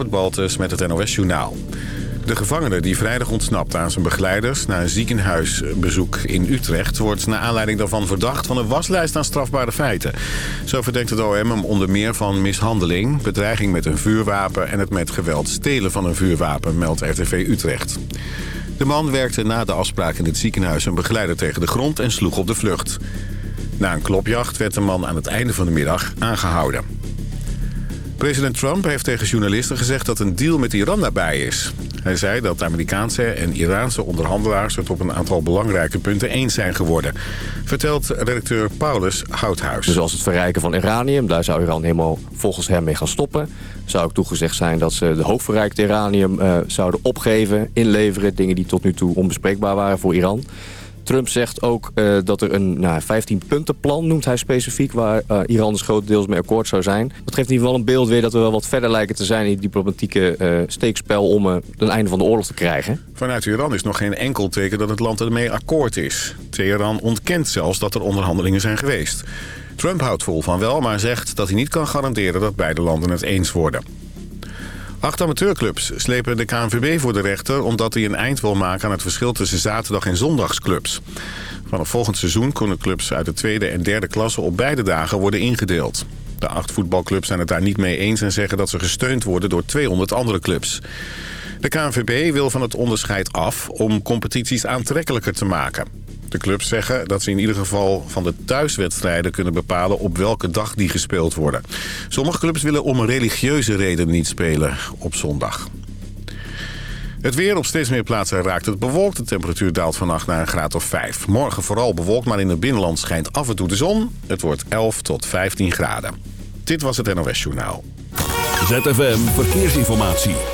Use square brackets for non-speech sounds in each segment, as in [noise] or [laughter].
Het Baltus met het NOS-journaal. De gevangene die vrijdag ontsnapt aan zijn begeleiders... na een ziekenhuisbezoek in Utrecht... wordt naar aanleiding daarvan verdacht van een waslijst aan strafbare feiten. Zo verdenkt het OM hem onder meer van mishandeling... bedreiging met een vuurwapen en het met geweld stelen van een vuurwapen... meldt RTV Utrecht. De man werkte na de afspraak in het ziekenhuis een begeleider tegen de grond... en sloeg op de vlucht. Na een klopjacht werd de man aan het einde van de middag aangehouden. President Trump heeft tegen journalisten gezegd dat een deal met Iran daarbij is. Hij zei dat Amerikaanse en Iraanse onderhandelaars het op een aantal belangrijke punten eens zijn geworden. Vertelt redacteur Paulus Houthuis. Dus als het verrijken van uranium, daar zou Iran helemaal volgens hem mee gaan stoppen. Zou ook toegezegd zijn dat ze de hoogverrijkte uranium uh, zouden opgeven, inleveren. Dingen die tot nu toe onbespreekbaar waren voor Iran. Trump zegt ook uh, dat er een nou, 15-puntenplan, noemt hij specifiek... waar uh, Iran dus grotendeels mee akkoord zou zijn. Dat geeft in ieder geval een beeld weer dat we wel wat verder lijken te zijn... in het diplomatieke uh, steekspel om een einde van de oorlog te krijgen. Vanuit Iran is nog geen enkel teken dat het land ermee akkoord is. Teheran ontkent zelfs dat er onderhandelingen zijn geweest. Trump houdt vol van wel, maar zegt dat hij niet kan garanderen... dat beide landen het eens worden. Acht amateurclubs slepen de KNVB voor de rechter... omdat hij een eind wil maken aan het verschil tussen zaterdag- en zondagsclubs. Vanaf volgend seizoen kunnen clubs uit de tweede en derde klasse... op beide dagen worden ingedeeld. De acht voetbalclubs zijn het daar niet mee eens... en zeggen dat ze gesteund worden door 200 andere clubs. De KNVB wil van het onderscheid af om competities aantrekkelijker te maken. De clubs zeggen dat ze in ieder geval van de thuiswedstrijden kunnen bepalen op welke dag die gespeeld worden. Sommige clubs willen om religieuze reden niet spelen op zondag. Het weer op steeds meer plaatsen raakt het bewolkt. De temperatuur daalt vannacht naar een graad of 5. Morgen vooral bewolkt, maar in het binnenland schijnt af en toe de zon. Het wordt 11 tot 15 graden. Dit was het NOS Journaal. ZFM Verkeersinformatie.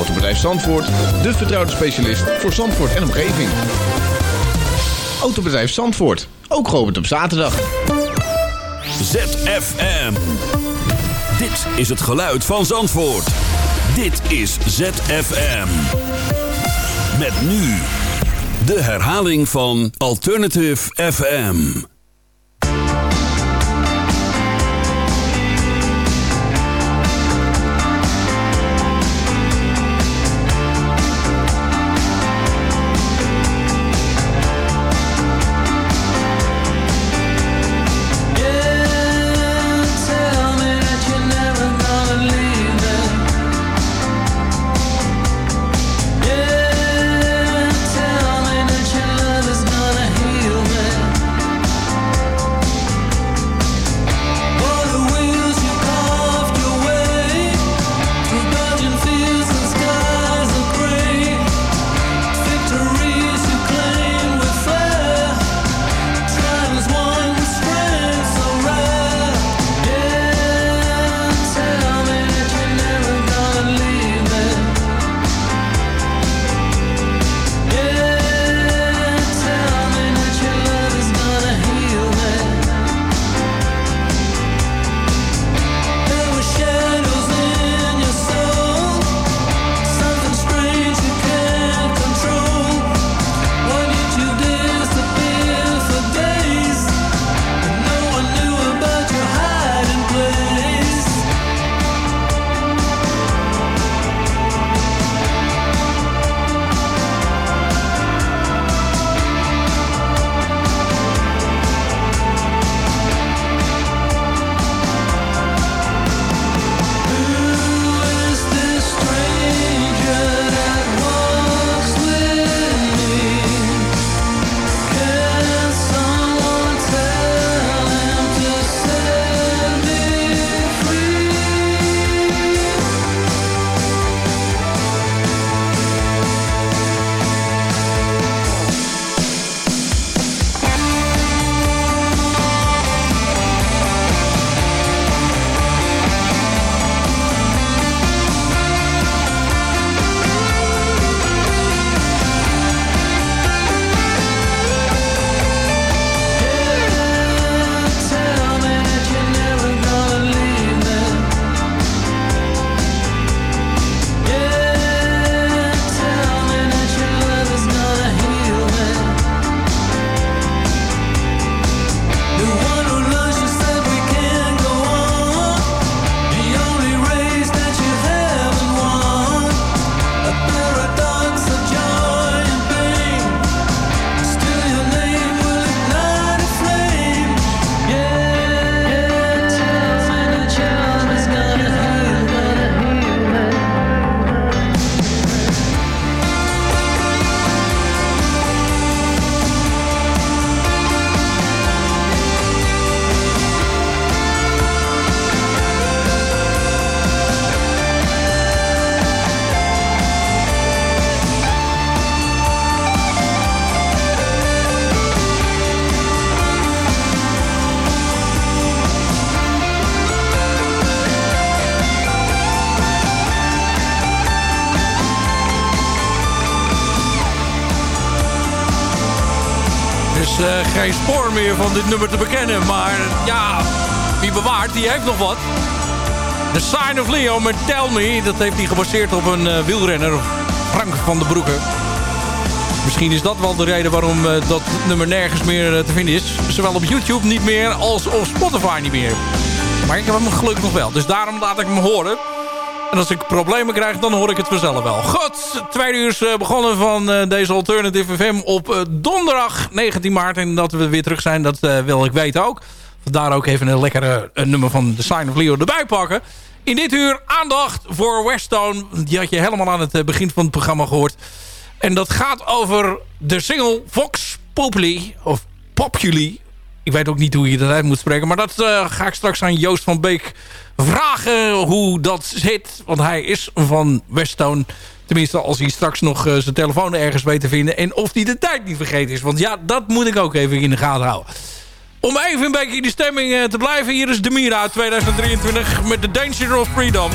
Autobedrijf Zandvoort, de vertrouwde specialist voor Zandvoort en omgeving. Autobedrijf Zandvoort, ook geopend op zaterdag. ZFM. Dit is het geluid van Zandvoort. Dit is ZFM. Met nu de herhaling van Alternative FM. Van dit nummer te bekennen. Maar ja, wie bewaart, die heeft nog wat. The Sign of Leo met Tell Me. Dat heeft hij gebaseerd op een uh, wielrenner, Frank van den Broeke. Misschien is dat wel de reden waarom uh, dat nummer nergens meer uh, te vinden is. Zowel op YouTube niet meer als op Spotify niet meer. Maar ik heb hem gelukkig nog wel. Dus daarom laat ik hem horen. En als ik problemen krijg, dan hoor ik het vanzelf wel. Goed, tweede uur is begonnen van deze Alternative FM op donderdag 19 maart. En dat we weer terug zijn, dat wil ik weten ook. Vandaar ook even een lekkere nummer van The Sign of Leo erbij pakken. In dit uur aandacht voor Westone. Die had je helemaal aan het begin van het programma gehoord. En dat gaat over de single Vox Populi. Of Populi. Ik weet ook niet hoe je dat uit moet spreken. Maar dat uh, ga ik straks aan Joost van Beek vragen hoe dat zit. Want hij is van Westone. Tenminste, als hij straks nog uh, zijn telefoon ergens weet te vinden. En of hij de tijd niet vergeten is. Want ja, dat moet ik ook even in de gaten houden. Om even een beetje in de stemming uh, te blijven. Hier is Demira uit 2023 met The Danger of Freedom.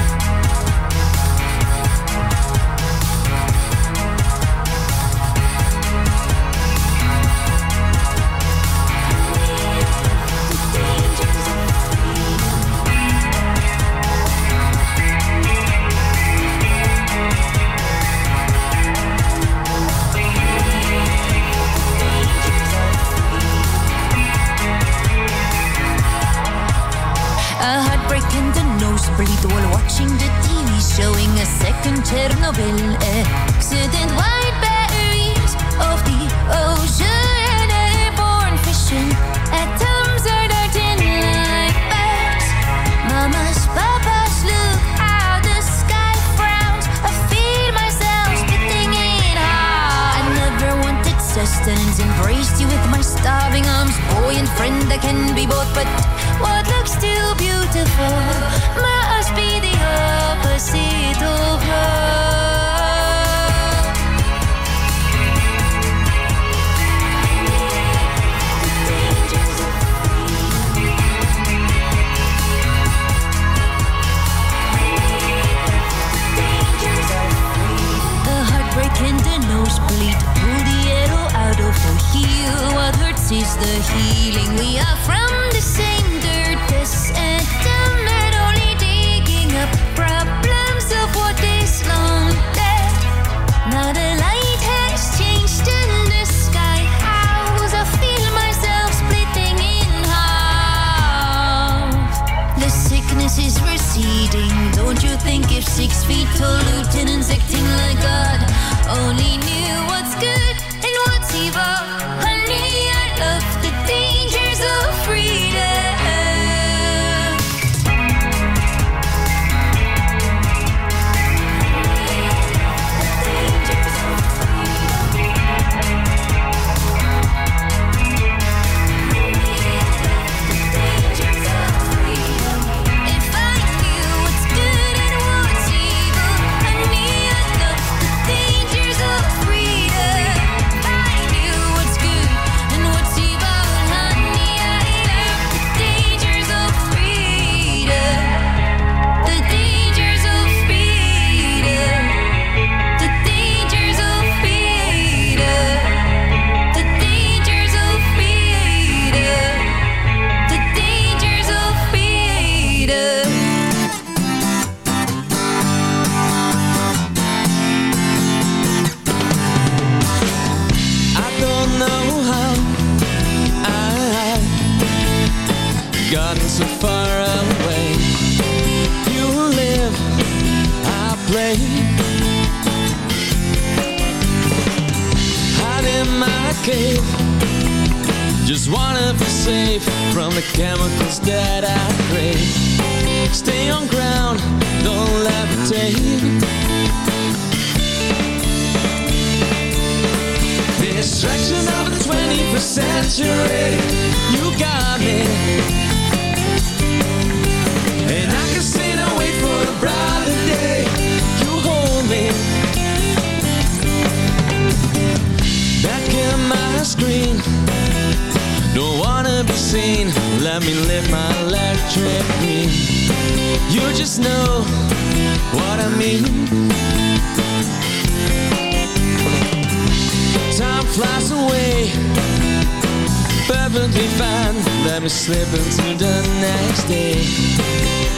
Fine. Let me slip into the next day.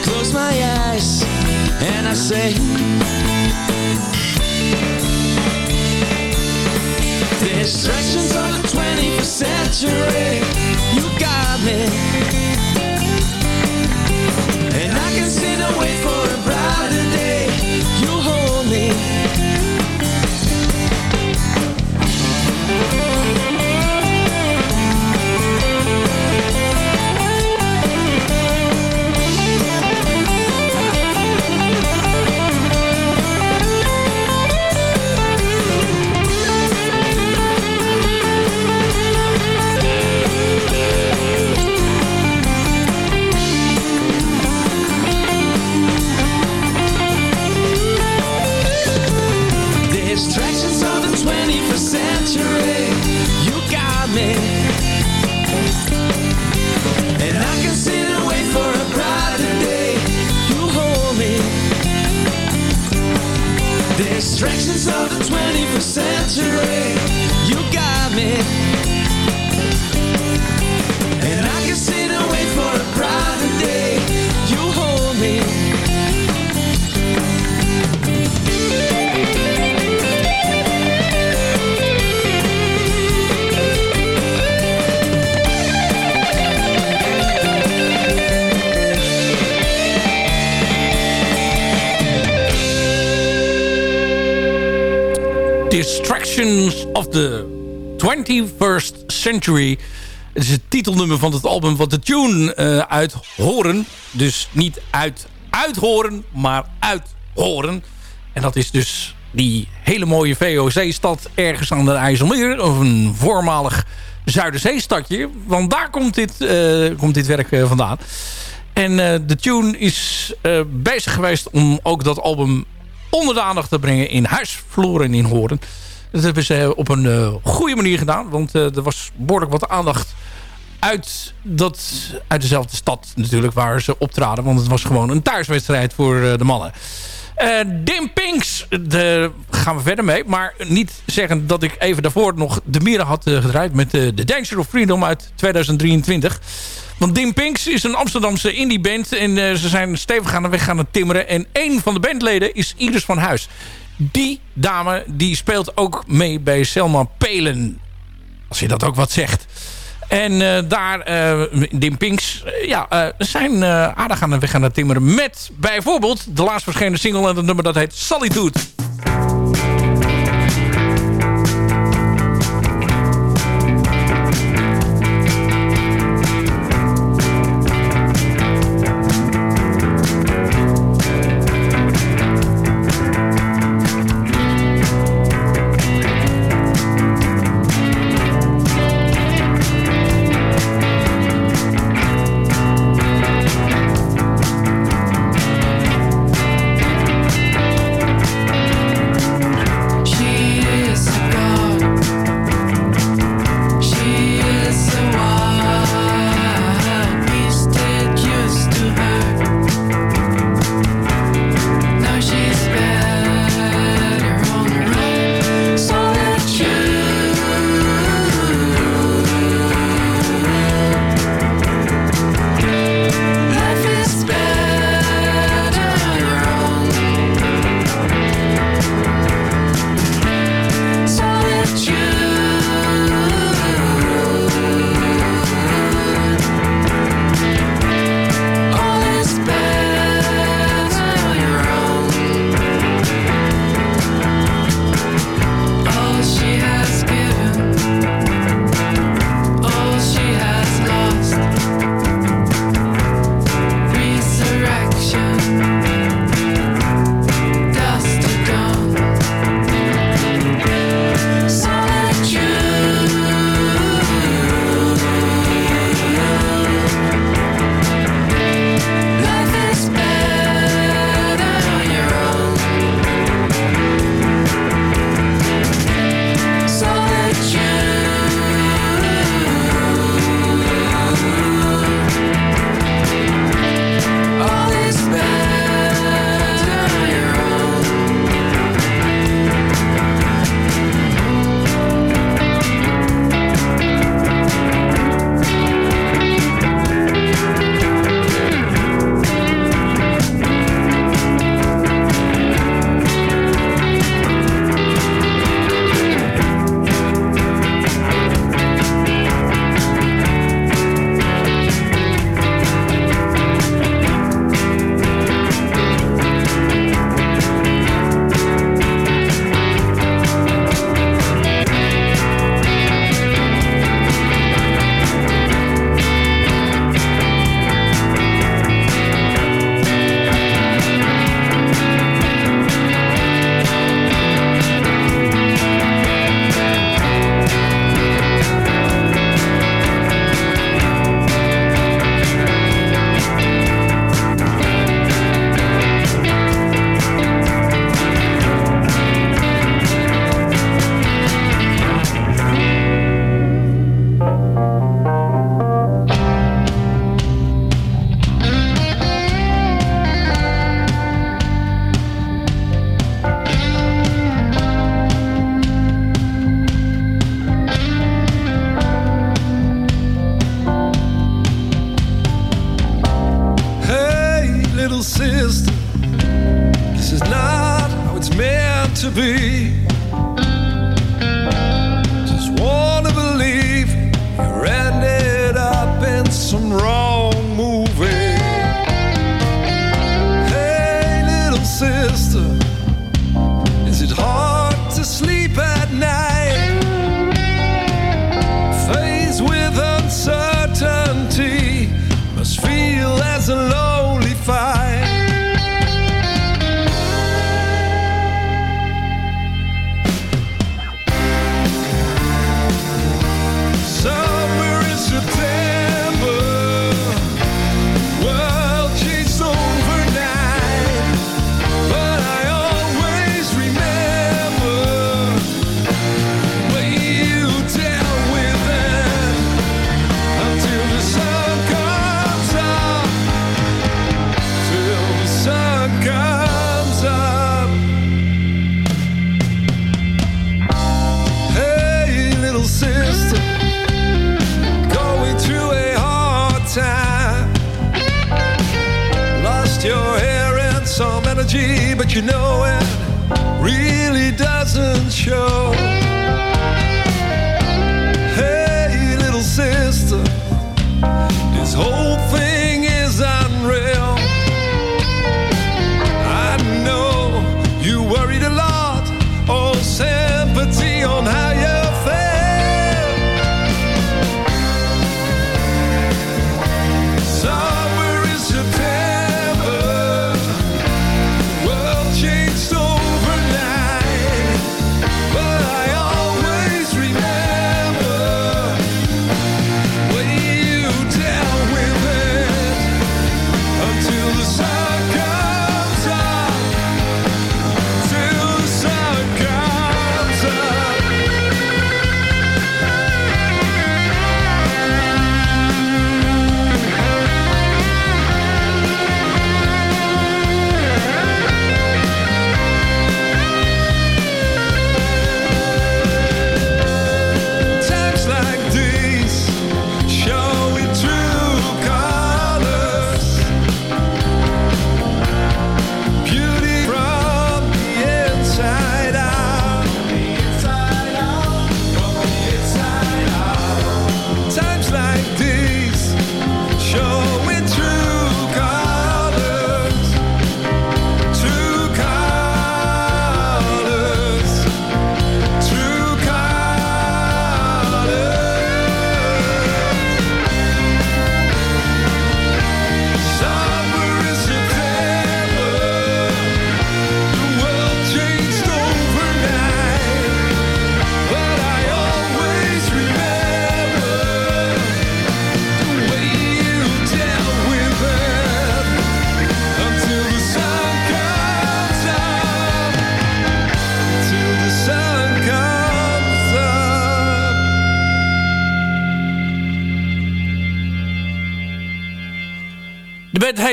Close my eyes and I say, Distractions of the 21st century. You got me. And I can sit and wait for me. And I can sit and wait for a brighter day. You hold me. Distractions of the 21st century. You got me. Distractions of the 21st Century. Het is het titelnummer van het album wat de tune eh uit horen. Dus niet uit uithoren, maar uithoren. En dat is dus die hele mooie VOC-stad ergens aan de IJsselmeer. Of een voormalig Zuiderzeestadje. Want daar komt dit, eh, komt dit werk eh, vandaan. En de tune is bezig geweest om ook dat album onder de aandacht te brengen in Huisvloer en in Horen. Dat hebben ze eh, op een eh, goede manier gedaan. Want eh, er was behoorlijk wat aandacht uit, dat, uit dezelfde stad natuurlijk waar ze optraden. Want het was gewoon een thuiswedstrijd voor de mannen. Dim Pinks, daar gaan we verder mee. Maar niet zeggen dat ik even daarvoor nog de Mira had gedraaid... met eh, The Danger of Freedom uit 2023. Want Dim Pinks is een Amsterdamse indieband. En eh, ze zijn stevig aan de weg gaan het timmeren. En een van de bandleden is Iris van Huis. Die dame die speelt ook mee bij Selma Pelen. Als je dat ook wat zegt. En eh, daar, eh Dim Pinks, eh, ja, zijn aardig aan de weg aan het timmeren. Met bijvoorbeeld de laatst verschenen single en het nummer dat heet Solitude.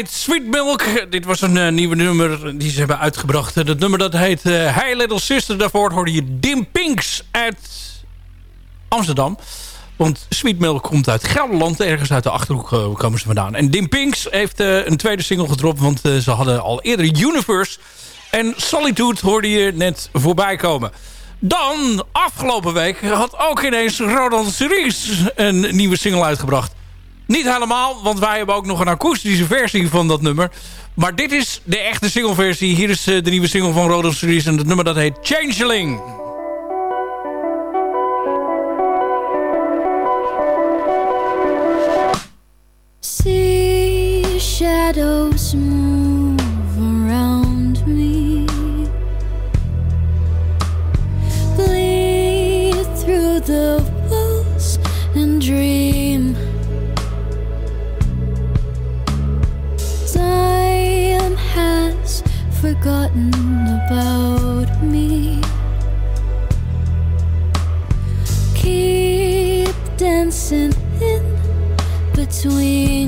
Sweet Milk. Dit was een eh, nieuwe nummer die ze hebben uitgebracht. Het nummer dat heet eh Hey Little Sister. Daarvoor hoorde je Dim Pinks uit Amsterdam. Want Sweet Milk komt uit Gelderland. Ergens uit de Achterhoek eh, komen ze vandaan. En Dim Pinks heeft een tweede single gedropt. Want ze hadden al eerder Universe. En Solitude hoorde je net voorbij komen. Dan, afgelopen week, had ook ineens Roland Series een nieuwe single uitgebracht. Niet helemaal, want wij hebben ook nog een akoestische versie van dat nummer. Maar dit is de echte singleversie. Hier is eh, de nieuwe single van Roland Series. En het nummer dat heet Changeling. Shadows move forgotten about me. Keep dancing in between.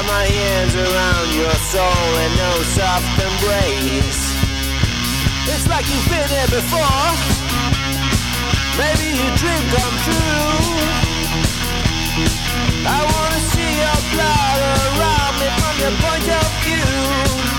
wrap my hands around your soul in no soft embrace. It's like you've been here before. Maybe your dream come true. I wanna see your blood around me from your point of view.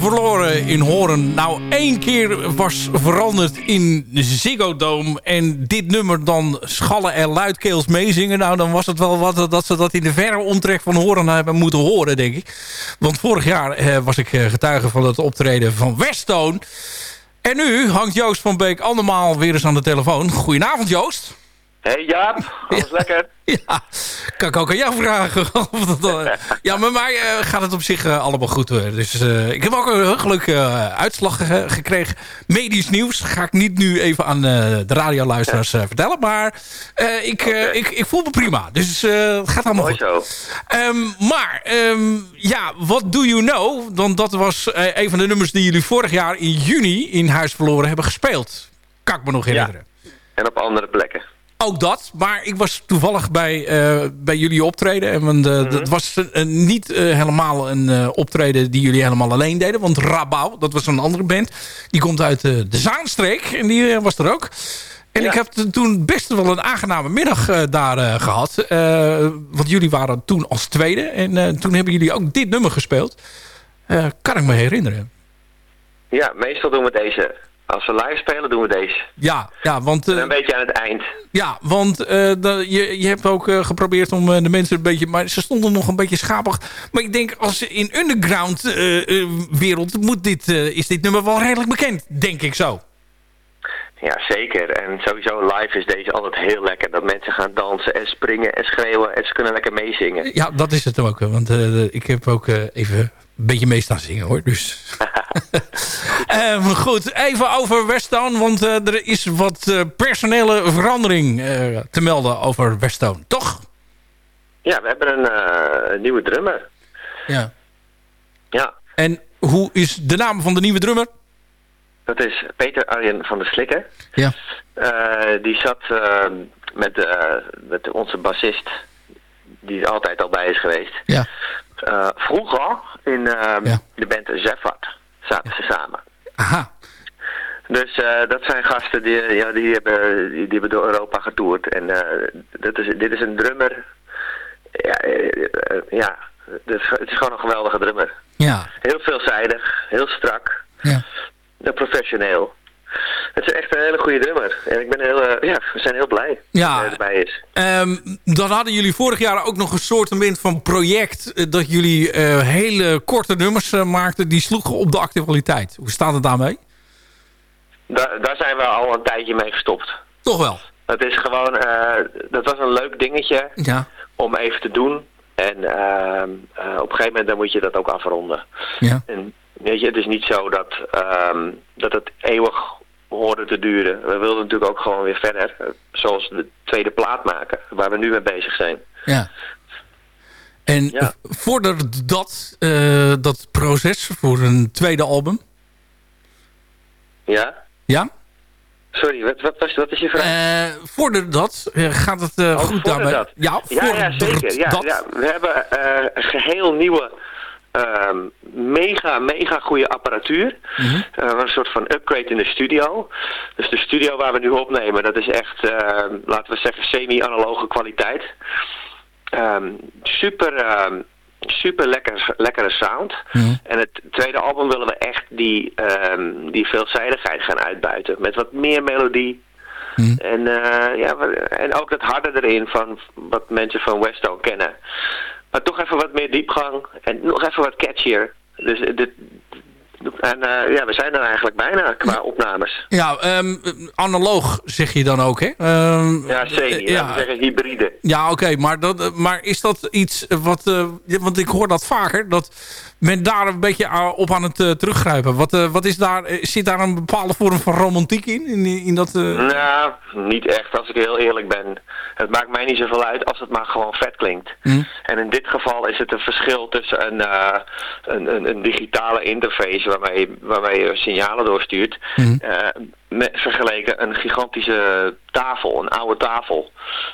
Verloren in Horen nou één keer was veranderd in Ziggo Dome... en dit nummer dan schallen en luidkeels meezingen... nou, dan was het wel wat dat ze dat in de verre omtrek van Horen hebben moeten horen, denk ik. Want vorig jaar eh, was ik eh, getuige van het optreden van Westone... En nu hangt Joost van Beek andermaal weer eens aan de telefoon. Goedenavond, Joost. Hey Jaap, alles lekker? [laughs] Ja, kan ik ook aan jou vragen. [laughs] of dat, eh, ja, met mij eh, gaat het op zich eh, allemaal goed. hoor. Dus ik heb ook een heel leuke eh, uitslag ge- gekregen. Medisch nieuws. Ga ik niet nu even aan de radioluisteraars vertellen. Maar ik, ik, ik voel me prima. Dus het gaat allemaal Mooi goed. zo. Ehm, maar, ehm, ja, what do you know? Want dat was een van de nummers die jullie vorig jaar in juni in Huis Verloren hebben gespeeld. Kan ik me nog herinneren. En op andere plekken. Ook dat, maar ik was toevallig bij, eh, bij jullie optreden. En want, eh, dat was niet eh, helemaal een optreden die jullie helemaal alleen deden. Want Rabau, dat was een andere band. Die komt uit de Zaanstreek en die was er ook. En ik heb toen best wel een aangename middag daar eh, gehad. Eh, want jullie waren toen als tweede. En toen hebben jullie ook dit nummer gespeeld. Kan ik me herinneren. Ja, meestal doen we deze. Als we live spelen, doen we deze. Ja, ja want... eh, een beetje aan het eind. Ja, want eh, je, je hebt ook eh, geprobeerd om de mensen een beetje... Maar ze stonden nog een beetje schapig. Maar ik denk, als in underground wereld... Moet dit, is dit nummer wel redelijk bekend, denk ik zo. Ja, zeker. En sowieso live is deze altijd heel lekker. Dat mensen gaan dansen en springen en schreeuwen en ze kunnen lekker meezingen. Ja, dat is het ook. Want ik heb ook even een beetje mee staan zingen, hoor. Dus... [laughs] [laughs] Ehm, goed, even over Westtown. Want eh, er is wat eh, personele verandering eh, te melden over Westtown. Toch? Ja, we hebben een nieuwe drummer. Ja. Ja, En hoe is de naam van de nieuwe drummer? dat is Peter Arjen van der Slikker. Ja. Die zat eh, met, met onze bassist, die er altijd al bij is geweest. Ja. Vroeger in eh, Ja. de band Zeffert zaten ze samen. Aha. Dus eh, dat zijn gasten die, ja, die, hebben, die, die hebben door Europa getoerd. En eh, dat is, dit is een drummer. Ja, eh, ja het, is, het is gewoon een geweldige drummer. Ja. Heel veelzijdig, heel strak, Ja. professioneel. Het is echt een hele goede drummer. En ik ben heel, eh, ja, we zijn heel blij Ja. dat hij erbij is. Ehm, dan hadden jullie vorig jaar ook nog een soort van project... eh, dat jullie eh, hele korte nummers maakten... die sloegen op de actualiteit. Hoe staat het daarmee? Daar, daar zijn we al een tijdje mee gestopt. Toch wel? Het is gewoon, dat was een leuk dingetje Ja. om even te doen. En ehm, eh, op een gegeven moment dan moet je dat ook afronden. Ja. En weet je, het is niet zo dat, ehm, dat het eeuwig hoorde te duren. We wilden natuurlijk ook gewoon weer verder. eh, Zoals de tweede plaat maken, waar we nu mee bezig zijn. Ja. En Ja. voordat dat, eh, dat proces voor een tweede album... Ja? Ja? Sorry, wat, wat, was, wat is je vraag? Eh voordat dat gaat het Oh, goed daarmee. dat. Ja, Ja, ja, zeker. Ja, dat. ja. We hebben eh, een geheel nieuwe, mega, mega goede apparatuur. Eh, een soort van upgrade in de studio. Dus de studio waar we nu opnemen, dat is echt, ehm, laten we zeggen, semi-analoge kwaliteit. Ehm, super, ehm, super lekker, lekkere sound. Mhm. En het tweede album willen we echt die, ehm, die veelzijdigheid gaan uitbuiten. Met wat meer melodie. Mhm. En, eh, ja, en ook dat harde erin van wat mensen van Westo kennen. Maar toch even wat meer diepgang en nog even wat catchier. Dus eh, dit, en eh, ja, we zijn er eigenlijk bijna qua opnames. Ja, ehm, analoog zeg je dan ook, hè? Ehm, Ja, eh, we ja, zeggen hybride. ja oké, maar, dat, maar is dat iets wat... want ik hoor dat vaker, dat men daar een beetje a- op aan het eh, teruggrijpen. Wat, eh, wat is daar, eh, zit daar een bepaalde vorm van romantiek in? In, in dat, eh, Nou, niet echt als ik heel eerlijk ben. Het maakt mij niet zoveel uit als het maar gewoon vet klinkt. hm? En in dit geval is het een verschil tussen een, eh, een, een, een digitale interface waarmee, waarmee je signalen doorstuurt. Mhm. Met, vergeleken een gigantische tafel, een oude tafel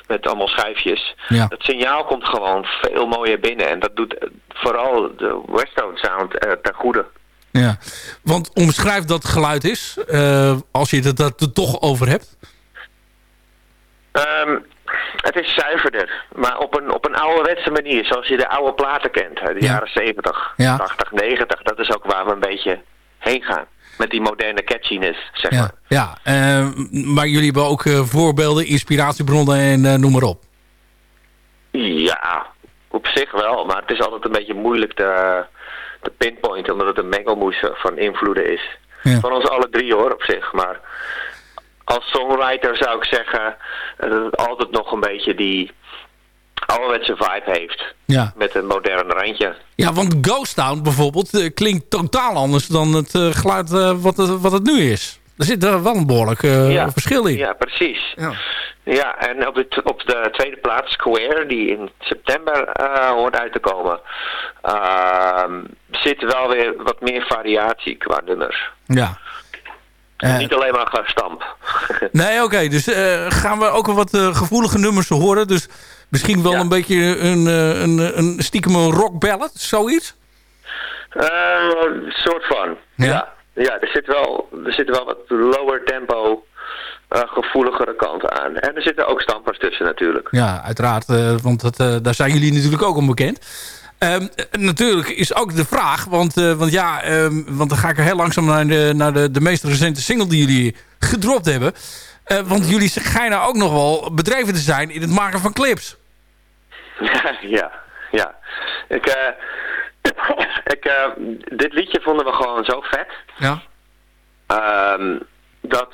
met allemaal schijfjes. Ja. Het signaal komt gewoon veel mooier binnen en dat doet eh, vooral de Westone sound eh, ten goede. Ja, want omschrijf dat geluid is, eh, als je het dat er toch over hebt. Ehm, het is zuiverder, maar op een, op een ouderwetse manier, zoals je de oude platen kent, de Ja. jaren 70, Ja. 80, 90. Dat is ook waar we een beetje heen gaan. Met die moderne catchiness, zeg Ja, maar. ja eh, maar jullie hebben ook eh, voorbeelden, inspiratiebronnen en eh, noem maar op. Ja, op zich wel, maar het is altijd een beetje moeilijk te, te pinpointen, omdat het een mengelmoes van invloeden is. Ja. Van ons alle drie hoor, op zich, maar als songwriter zou ik zeggen dat het altijd nog een beetje die ouderwetse vibe heeft. Ja. Met een modern randje. Ja, want Ghost Town bijvoorbeeld eh, klinkt totaal anders dan het eh, geluid eh, wat, het, wat het nu is. Er zit er wel een behoorlijk eh, Ja. verschil in. Ja, precies. Ja. Ja, en op de, op de tweede plaats Square, die in september eh, hoort uit te komen, ehm, zit wel weer wat meer variatie qua nummers. Ja. Eh, Niet alleen maar gestamp. nee, oké. dus gaan we ook wat gevoelige nummers horen. Dus misschien wel Ja. een beetje een, eh, een, een stiekem een rock ballad, zoiets? Eh, soort van. Ja? Ja. ja. er, zit wel, er zit wel wat lower tempo, eh, gevoeligere kanten aan. En er zitten ook stampers tussen natuurlijk. Ja, uiteraard. want dat, daar zijn jullie natuurlijk ook om bekend. Ehm, eh, natuurlijk is ook de vraag, want, want ja, ehm, want dan ga ik er heel langzaam naar de, naar de, de meest recente single die jullie gedropt hebben. Want jullie schijnen ook nog wel bedreven te zijn in het maken van clips. [laughs] ja, ja. Ik, eh, [coughs] ik, eh, dit liedje vonden we gewoon zo vet. Ja. ehm, dat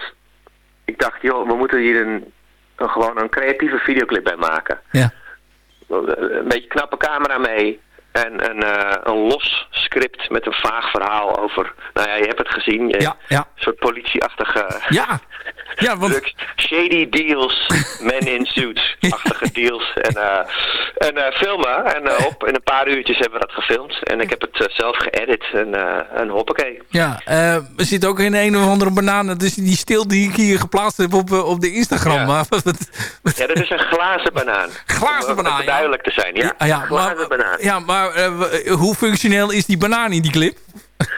ik dacht, joh, we moeten hier een, een, gewoon een creatieve videoclip bij maken. Ja. Een beetje knappe camera mee. En een, eh, een los script met een vaag verhaal over... Nou ja, je hebt het gezien. Je, Ja, ja. Een soort politieachtige... Ja. [laughs] Ja, want... drugs, shady deals, [laughs] men in suits-achtige deals. En, eh, en eh, filmen. En op in een paar uurtjes hebben we dat gefilmd. En ik heb het zelf geëdit. En, en hoppakee. Ja, we zitten ook in een of andere banaan. Dat is die stil die ik hier geplaatst heb op, op de Instagram. Ja. Ja, dat is een glazen banaan. Glazen Om, banaan, ja. duidelijk te zijn, ja. Ja, ja, glazen maar, banaan. ja, maar eh, w- hoe functioneel is die banaan in die clip?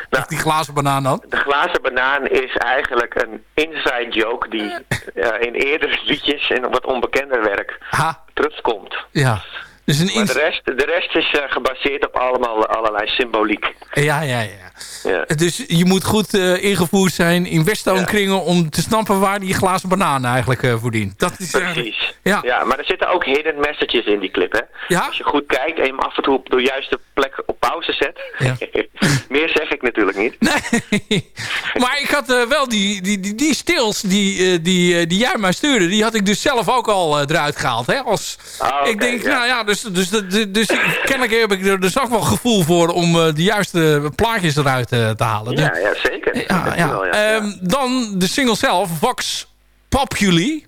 Nou. Die glazen banaan dan? De glazen banaan is eigenlijk een inside joke die eh, in eerdere liedjes en wat onbekender werk Ha, terugkomt. ja. Dus een Maar de rest, de rest is eh, gebaseerd op allemaal allerlei symboliek. Ja, ja, ja. Ja. Dus je moet goed eh, ingevoerd zijn in Westtown kringen om te snappen waar die glazen banaan eigenlijk eh voor dient. Dat is Precies. Ja. Ja, maar er zitten ook hidden messages in die clip, hè? Ja? Als je goed kijkt en je hem af en toe op de juiste plek op pauze zet. [laughs] Meer zeg ik natuurlijk niet. Nee, [laughs] maar ik had wel die, die, die, die stils die, die, die jij mij stuurde... die had ik dus zelf ook al eruit gehaald. Hè? Als, Ah, ik denk, nou ja, dus, dus, dus, dus kennelijk heb ik er dus ook wel gevoel voor... om eh, de juiste plaatjes eruit eh, te halen. Ja, Dus- ja, zeker. ja, ja. wel. Ehm, dan de single zelf, Vox Populi.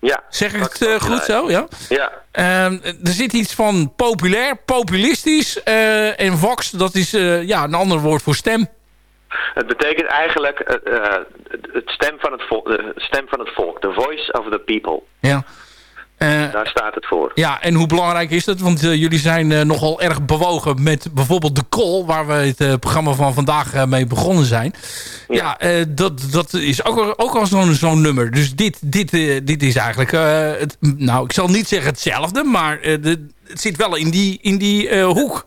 ja. Zeg ik het eh, goed zo? Ja. Ja, Ehm, er zit iets van populair, populistisch. en Vox, dat is ja, een ander woord voor stem. het betekent eigenlijk het stem van het, volk, de stem van het volk. The voice of the people. Ja. Eh, Daar staat het voor. Ja, en hoe belangrijk is dat? Want eh, jullie zijn eh, nogal erg bewogen met bijvoorbeeld de Call... waar we het programma van vandaag mee begonnen zijn. Ja, dat, dat is ook, ook al zo'n zo'n nummer. Dus dit, dit, dit is eigenlijk... het, nou, ik zal niet zeggen hetzelfde... maar de, het zit wel in die, in die hoek.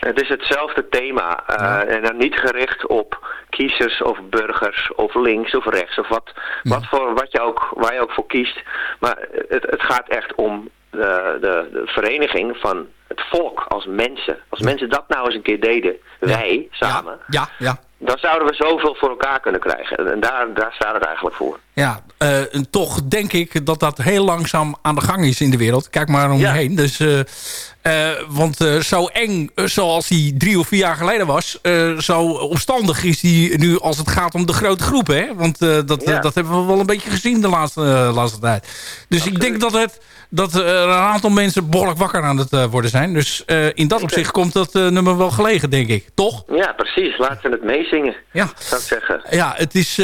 Het is hetzelfde thema. eh, En dan niet gericht op kiezers of burgers of links of rechts of wat, wat, voor, wat je ook, waar je ook voor kiest. Maar het, het gaat echt om de, de, de vereniging van het volk als mensen. Als mensen dat nou eens een keer deden, wij samen, Ja, ja. dan zouden we zoveel voor elkaar kunnen krijgen. En- En daar, daar staat het eigenlijk voor. Ja, eh, en toch denk ik dat dat heel langzaam aan de gang is in de wereld. Kijk maar om je Ja. heen. Dus, eh, eh, want zo eng zoals hij drie of vier jaar geleden was... zo opstandig is hij nu als het gaat om de grote groepen. Hè? Want dat, Ja. dat hebben we wel een beetje gezien de laatste, laatste tijd. Dus ik denk dat, het, dat er een aantal mensen behoorlijk wakker aan het worden zijn. Dus in dat opzicht komt dat nummer wel gelegen, denk ik. Toch? Ja, precies. Laten we het meezingen, Ja. zou ik zeggen. Ja, het is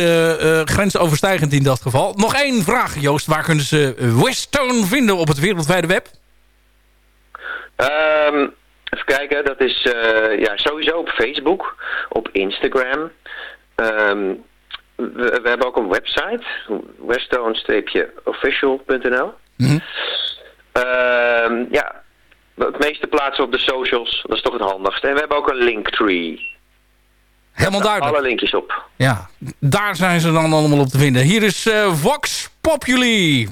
grensoverstijgend in dat geval. Nog één vraag, Joost. Waar kunnen ze Westone vinden op het wereldwijde web? Ehm, even kijken, dat is eh, ja, sowieso op Facebook, op Instagram. Ehm, we, we hebben ook een website, westone-official.nl. Mhm. Ehm, ja, het meeste plaatsen op de socials, dat is toch het handigste. En we hebben ook een linktree. Helemaal duidelijk. Alle linkjes op. Ja, daar zijn ze dan allemaal op te vinden. Hier is eh, Vox Populi.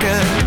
good.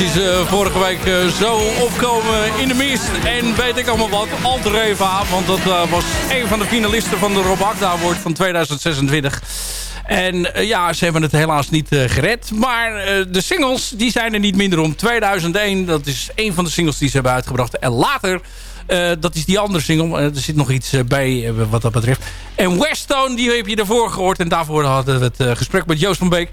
Precies eh, vorige week eh, zo opkomen in de mist. En weet ik allemaal wat. Alter Eva. Want dat eh, was een van de finalisten van de Rob Agda Award van 2026. En ja, ze hebben het helaas niet gered. Maar de singles, die zijn er niet minder om. 2001, dat is een van de singles die ze hebben uitgebracht. En later, dat is die andere single. Er zit nog iets bij wat dat betreft. En Westone, die heb je daarvoor gehoord. En daarvoor hadden we het gesprek met Joost van Beek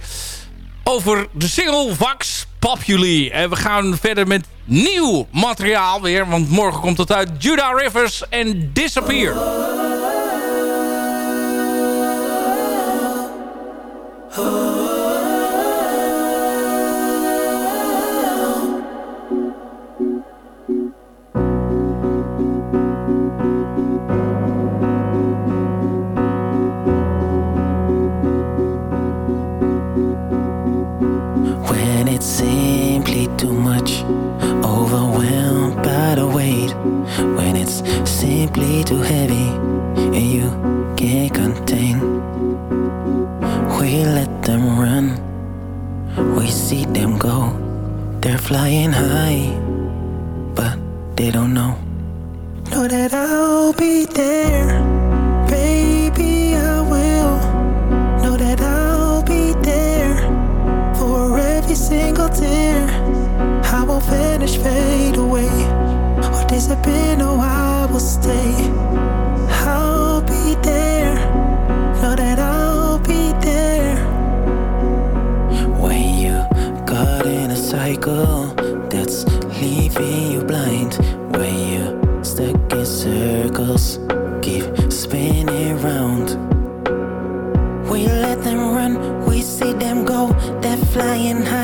over de single Vax Populi. En we gaan verder met nieuw materiaal weer. Want morgen komt het uit Judah Rivers en Disappear. When When it's simply too heavy and you can't contain. We let them run, we see them go. They're flying high, but they don't know. Know that I'll be there, baby, I will. Know that I'll be there for every single tear. I will vanish, fade away, disappear. No, I will stay. I'll be there. Know that I'll be there. When you caught in a cycle that's leaving you blind. When you stuck in circles, keep spinning round. We let them run, we see them go. They're flying high,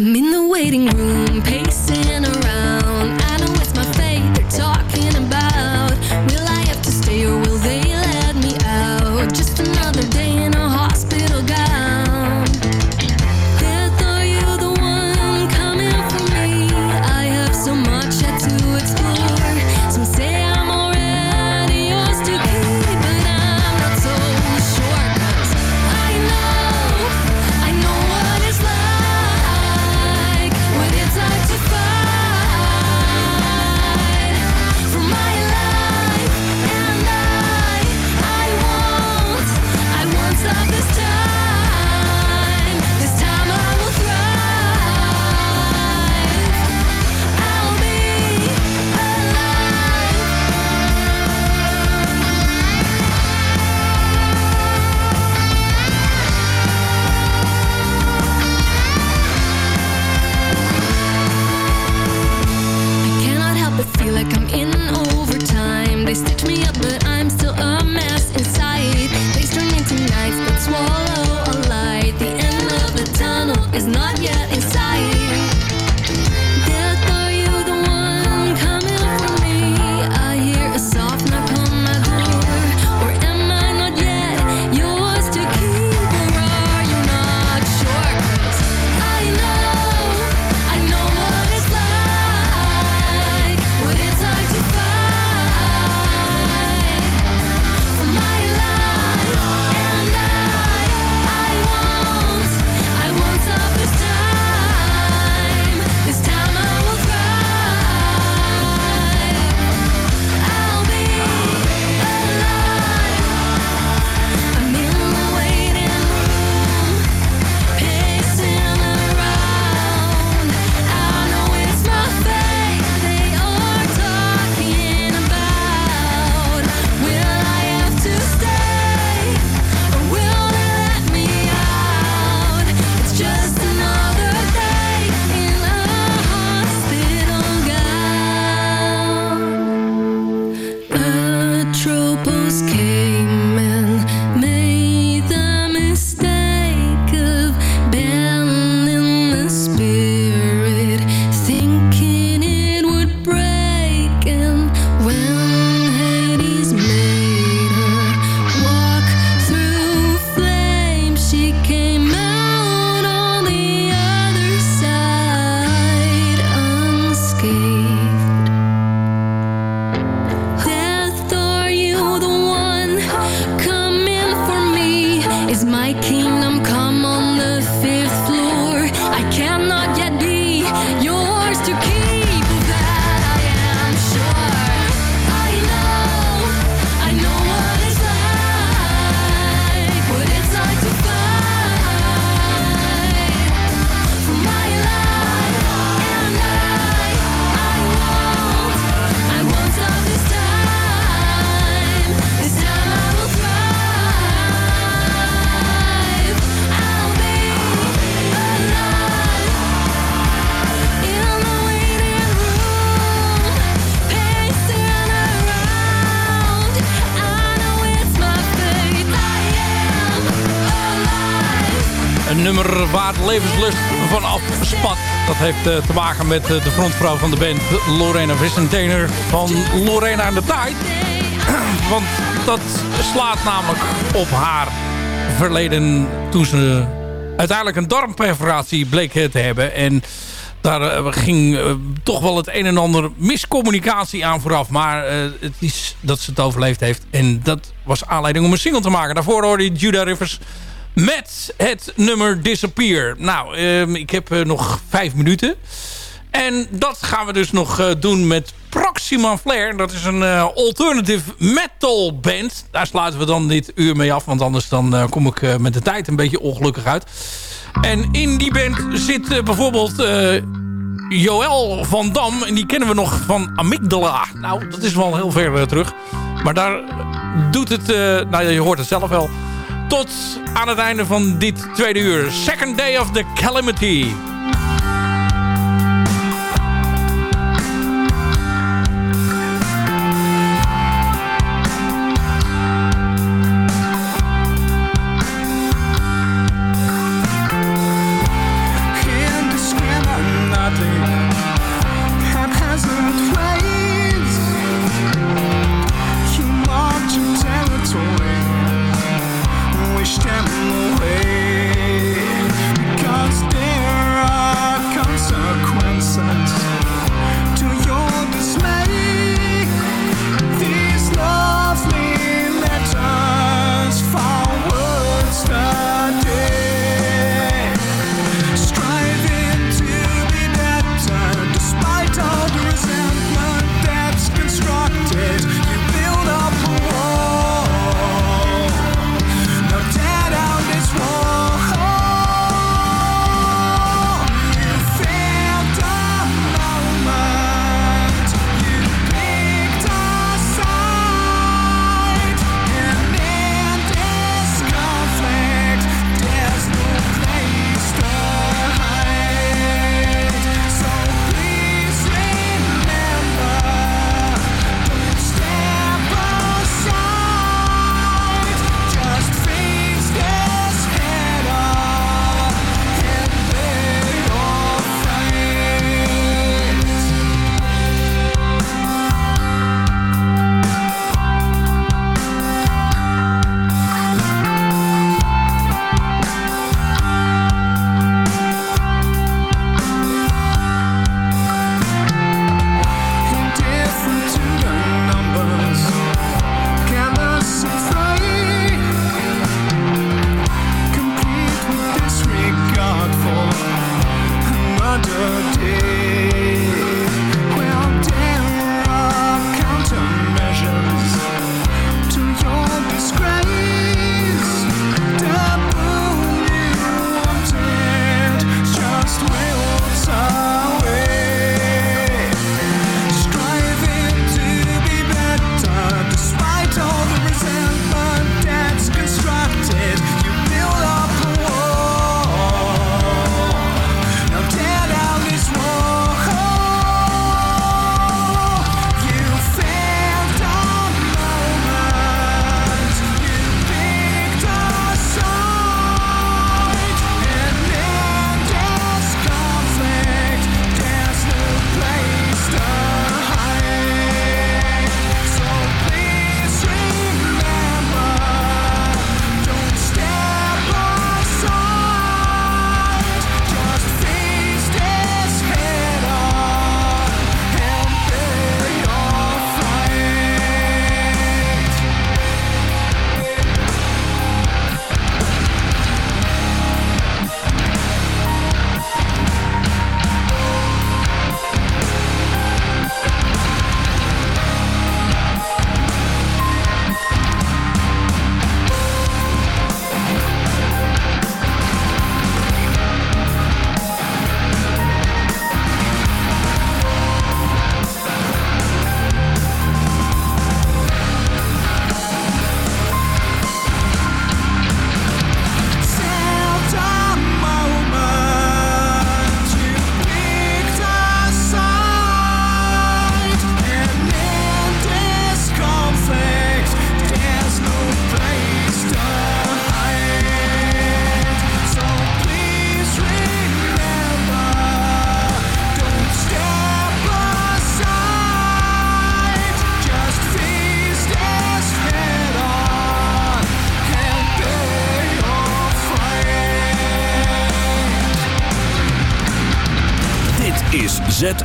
I'm in the waiting room. Een nummer waar levenslust van afspat. Dat heeft eh, te maken met eh, de frontvrouw van de band, Lorena Wissentainer van Lorena en de Tijd. [clears throat] Want dat slaat namelijk op haar verleden toen ze uiteindelijk een darmperforatie bleek te hebben. En daar eh, ging toch wel het een en ander miscommunicatie aan vooraf. Maar het is dat ze het overleefd heeft. En dat was aanleiding om een single te maken. Daarvoor hoorde je Judah Rivers met het nummer Disappear. Nou, ehm, ik heb eh, nog vijf minuten. En dat gaan we dus nog eh, doen met Proxima Flare. Dat is een eh, alternative metal band. Daar sluiten we dan dit uur mee af. Want anders dan kom ik met de tijd een beetje ongelukkig uit. En in die band zit bijvoorbeeld Joël van Dam. En die kennen we nog van Amygdala. Nou, dat is wel heel ver terug. Maar daar doet het... nou, je hoort het zelf wel. Tot aan het einde van dit tweede uur. Second Day of the Calamity.